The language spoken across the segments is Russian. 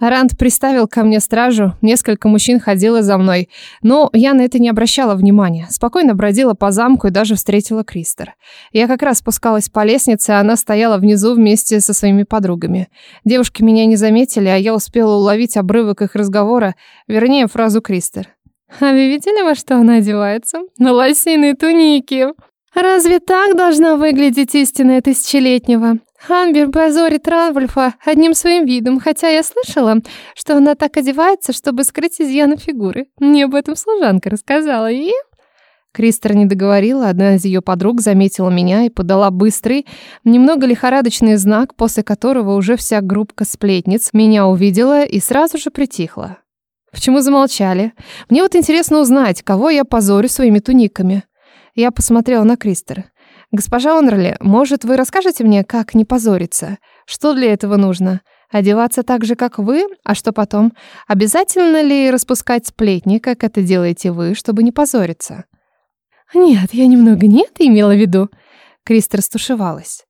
Ранд приставил ко мне стражу, несколько мужчин ходило за мной, но я на это не обращала внимания, спокойно бродила по замку и даже встретила Кристер. Я как раз спускалась по лестнице, а она стояла внизу вместе со своими подругами. Девушки меня не заметили, а я успела уловить обрывок их разговора, вернее, фразу Кристер. «А вы видели, во что она одевается? На лосиные туники!» «Разве так должна выглядеть истинная тысячелетнего? Амбер, позорит Ранвульфа одним своим видом, хотя я слышала, что она так одевается, чтобы скрыть изъяны фигуры. Мне об этом служанка рассказала, и...» Кристер не договорила, одна из ее подруг заметила меня и подала быстрый, немного лихорадочный знак, после которого уже вся группка сплетниц меня увидела и сразу же притихла. Почему замолчали? Мне вот интересно узнать, кого я позорю своими туниками. Я посмотрела на Кристера. «Госпожа Онрли, может, вы расскажете мне, как не позориться? Что для этого нужно? Одеваться так же, как вы? А что потом? Обязательно ли распускать сплетни, как это делаете вы, чтобы не позориться?» «Нет, я немного нет имела в виду», — Кристер стушевалась.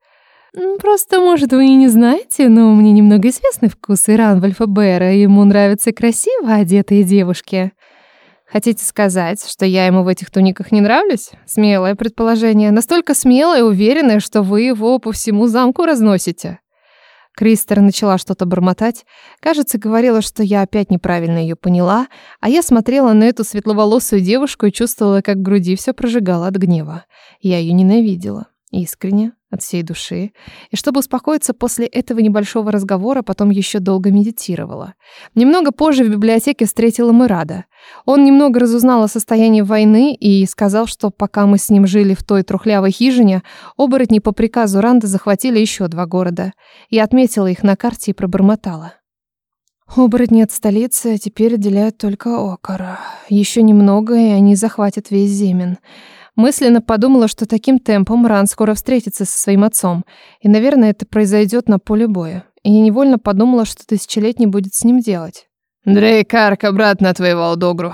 «Просто, может, вы и не знаете, но мне немного известны вкусы Ранвальфа Бэра. Ему нравятся красиво одетые девушки». Хотите сказать, что я ему в этих туниках не нравлюсь? Смелое предположение. Настолько смелое и уверенное, что вы его по всему замку разносите. Кристер начала что-то бормотать. Кажется, говорила, что я опять неправильно ее поняла, а я смотрела на эту светловолосую девушку и чувствовала, как в груди все прожигало от гнева. Я ее ненавидела. Искренне, от всей души, и чтобы успокоиться после этого небольшого разговора, потом еще долго медитировала. Немного позже в библиотеке встретила Мирада. Он немного разузнал о состоянии войны и сказал, что пока мы с ним жили в той трухлявой хижине, оборотни по приказу Ранда захватили еще два города. Я отметила их на карте и пробормотала. Оборотни от столицы теперь отделяют только Окара. Еще немного, и они захватят весь Земен. Мысленно подумала, что таким темпом Ран скоро встретится со своим отцом, и, наверное, это произойдет на поле боя. И невольно подумала, что тысячелетний будет с ним делать. Дрейк Арк обратно отвоевал Догру.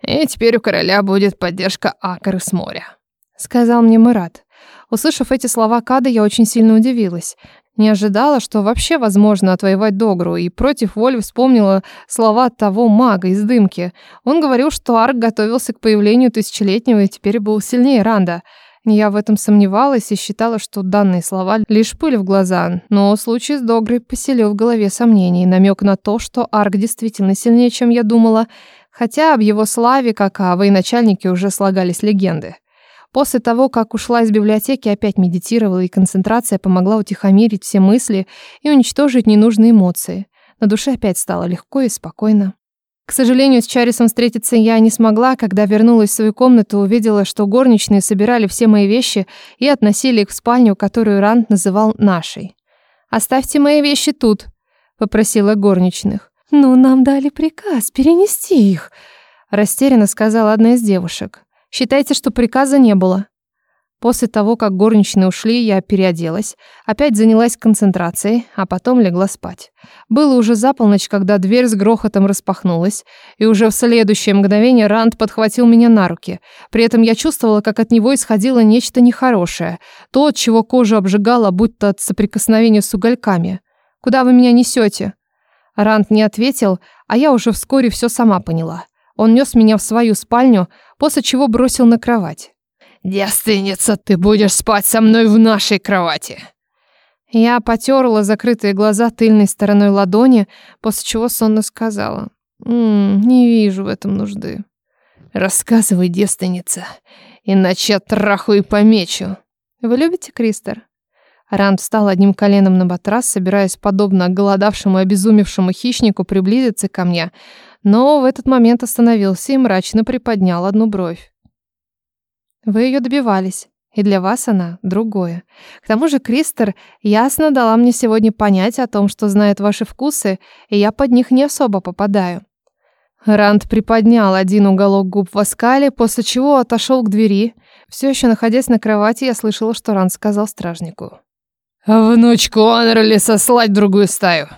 И теперь у короля будет поддержка Акры с моря. Сказал мне Мират. Услышав эти слова Кады, я очень сильно удивилась не ожидала, что вообще возможно отвоевать Догру, и против воли вспомнила слова того мага из дымки. Он говорил, что Арк готовился к появлению Тысячелетнего и теперь был сильнее Ранда. Я в этом сомневалась и считала, что данные слова лишь пыль в глаза, но случай с Догрой поселил в голове сомнений, намек на то, что Арк действительно сильнее, чем я думала, хотя об его славе, как о военачальнике, уже слагались легенды. После того, как ушла из библиотеки, опять медитировала, и концентрация помогла утихомирить все мысли и уничтожить ненужные эмоции. На душе опять стало легко и спокойно. К сожалению, с Чарисом встретиться я не смогла. Когда вернулась в свою комнату, увидела, что горничные собирали все мои вещи и относили их в спальню, которую Ранд называл нашей. «Оставьте мои вещи тут», — попросила горничных. «Ну, нам дали приказ перенести их», — растерянно сказала одна из девушек. Считайте, что приказа не было. После того, как горничные ушли, я переоделась, опять занялась концентрацией, а потом легла спать. Было уже за полночь, когда дверь с грохотом распахнулась, и уже в следующее мгновение Ранд подхватил меня на руки. При этом я чувствовала, как от него исходило нечто нехорошее, то, от чего кожу обжигало, будто от соприкосновения с угольками. «Куда вы меня несете?» Ранд не ответил, а я уже вскоре все сама поняла. Он нес меня в свою спальню, после чего бросил на кровать. «Не остынется, ты будешь спать со мной в нашей кровати!» Я потерла закрытые глаза тыльной стороной ладони, после чего сонно сказала. «М -м, «Не вижу в этом нужды». «Рассказывай, девственница, иначе я траху и помечу». «Вы любите Кристер?» Ран встал одним коленом на матрас, собираясь, подобно голодавшему и обезумевшему хищнику, приблизиться ко мне, но в этот момент остановился и мрачно приподнял одну бровь. «Вы ее добивались, и для вас она другое. К тому же Кристер ясно дала мне сегодня понять о том, что знает ваши вкусы, и я под них не особо попадаю». Ранд приподнял один уголок губ в оскале, после чего отошел к двери. Все еще находясь на кровати, я слышала, что Ранд сказал стражнику. «Внучку Анрели сослать в другую стаю.